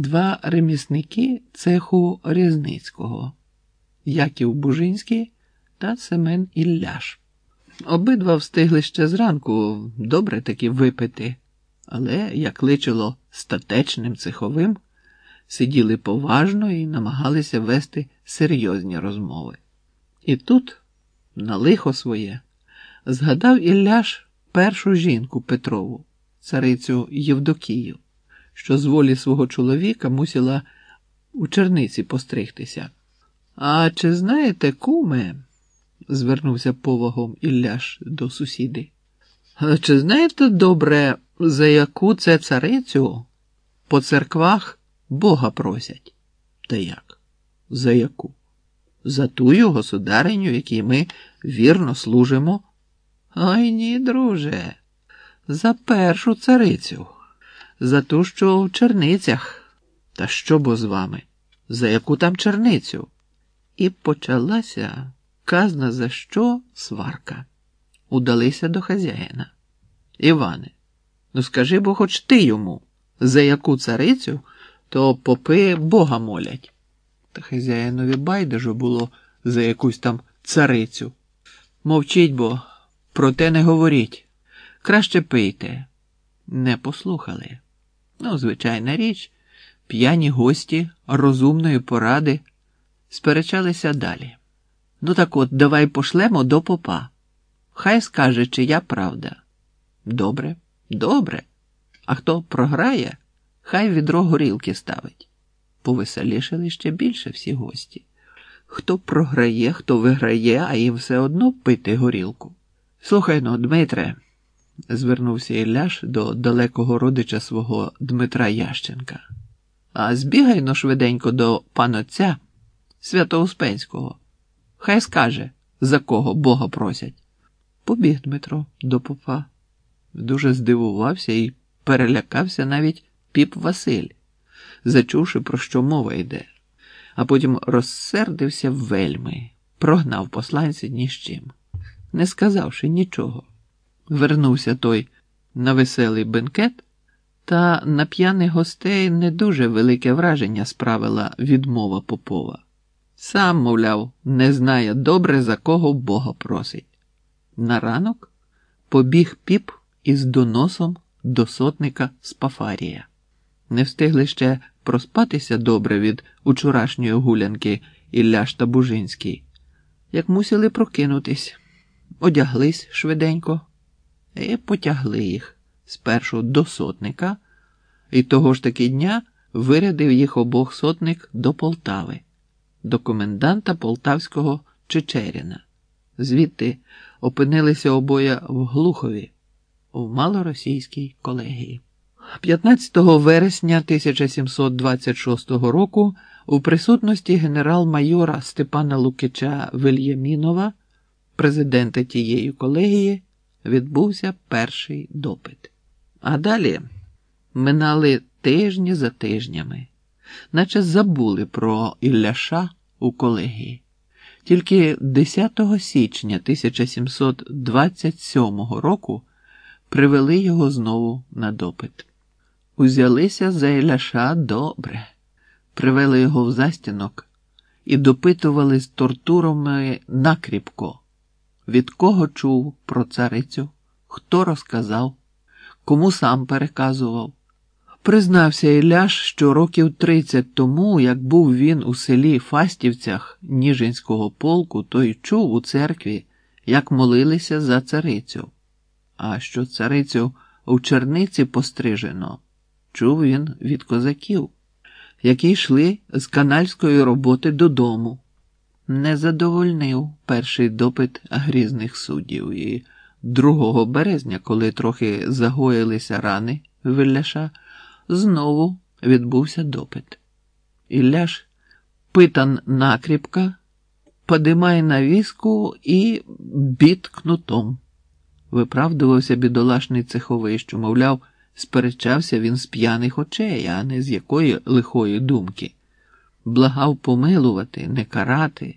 два ремісники цеху Різницького Яків Бужинський та Семен Ілляш. Обидва встигли ще зранку добре таки випити, але, як личило статечним цеховим, сиділи поважно і намагалися вести серйозні розмови. І тут, на лихо своє, згадав Ілляш першу жінку Петрову, царицю Євдокію, що з волі свого чоловіка мусила у черниці постригтися. А чи знаєте, куме? звернувся повагом Ілляш до сусіди. Чи знаєте добре, за яку це царицю по церквах Бога просять? Та як? За яку? За тую государиню, якій ми вірно служимо? Ай ні, друже, за першу царицю, за ту, що в черницях. Та що бо з вами? За яку там черницю? І почалася казна за що сварка. Удалися до хазяїна. Іване, ну скажи бо хоч ти йому, за яку царицю, то попи Бога молять. Та хазяїнові байдужо було за якусь там царицю. Мовчіть бо, про те не говоріть. Краще пийте. Не послухали. Ну, звичайна річ, п'яні гості розумної поради сперечалися далі. Ну так от, давай пошлемо до попа. Хай скаже, чия правда. Добре, добре. А хто програє, хай відро горілки ставить. Повеселішали ще більше всі гості. Хто програє, хто виграє, а їм все одно пити горілку. Слухай ну, Дмитре, звернувся Ілляш до далекого родича свого Дмитра Ященка. А збігай но швиденько до панотця Святоуспенського. Хай скаже, за кого Бога просять. Побіг Дмитро до попа. Дуже здивувався і перелякався навіть піп Василь, зачувши, про що мова йде, а потім розсердився вельми, прогнав посланця ні з чим, не сказавши нічого. Вернувся той на веселий бенкет, та на п'яних гостей не дуже велике враження справила відмова Попова. Сам, мовляв, не знає добре, за кого Бога просить. На ранок побіг піп із доносом до сотника Спафарія. Не встигли ще проспатися добре від учорашньої гулянки Ілляш та Бужинський, як мусили прокинутись, одяглись швиденько і потягли їх спершу до сотника, і того ж таки дня вирядив їх обох сотник до Полтави до коменданта Полтавського Чечеріна. Звідти опинилися обоє в Глухові, у малоросійській колегії. 15 вересня 1726 року у присутності генерал-майора Степана Лукича Вельямінова, президента тієї колегії, відбувся перший допит. А далі минали тижні за тижнями наче забули про Ілляша у колегії. Тільки 10 січня 1727 року привели його знову на допит. Узялися за Ілляша добре, привели його в застінок і допитували з тортурами накріпко, від кого чув про царицю, хто розказав, кому сам переказував. Признався Іляш, що років тридцять тому, як був він у селі Фастівцях Ніжинського полку, то й чув у церкві, як молилися за царицю. А що царицю у черниці пострижено, чув він від козаків, які йшли з канальської роботи додому. Не задовольнив перший допит грізних суддів, і 2 березня, коли трохи загоїлися рани Вилляша, знову відбувся допит. Ілляш питан накріпка, подимає на віску і біт кнутом. Виправдувався бідолашний цеховий, що, мовляв, сперечався він з п'яних очей, а не з якої лихої думки. Благав помилувати, не карати.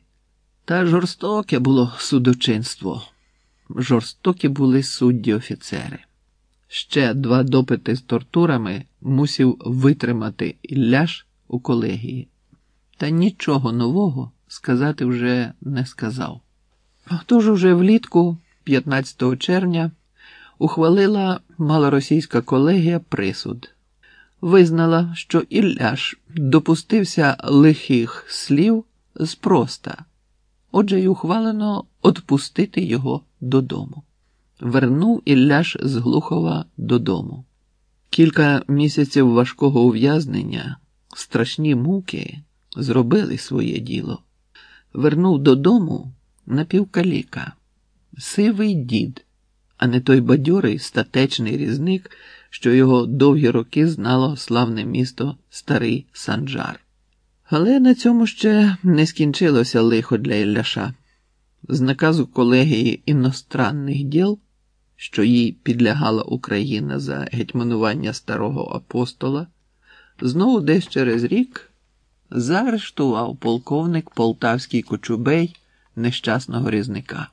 Та жорстоке було судочинство. Жорстокі були судді офіцери. Ще два допити з тортурами мусів витримати Ілляш у колегії, та нічого нового сказати вже не сказав. Тож уже влітку, 15 червня, ухвалила малоросійська колегія присуд, визнала, що Ілляш допустився лихих слів спроста, отже, й ухвалено отпустити його додому. Вернув Ілляш з Глухова додому. Кілька місяців важкого ув'язнення, страшні муки зробили своє діло. Вернув додому напівкаліка, сивий дід, а не той бадьорий статечний різник, що його довгі роки знало славне місто Старий Санджар. Але на цьому ще не скінчилося лихо для Ілляша. З наказу колегії іностранних діл, що їй підлягала Україна за гетьманування старого апостола, знову десь через рік заарештував полковник Полтавський Кочубей нещасного різника.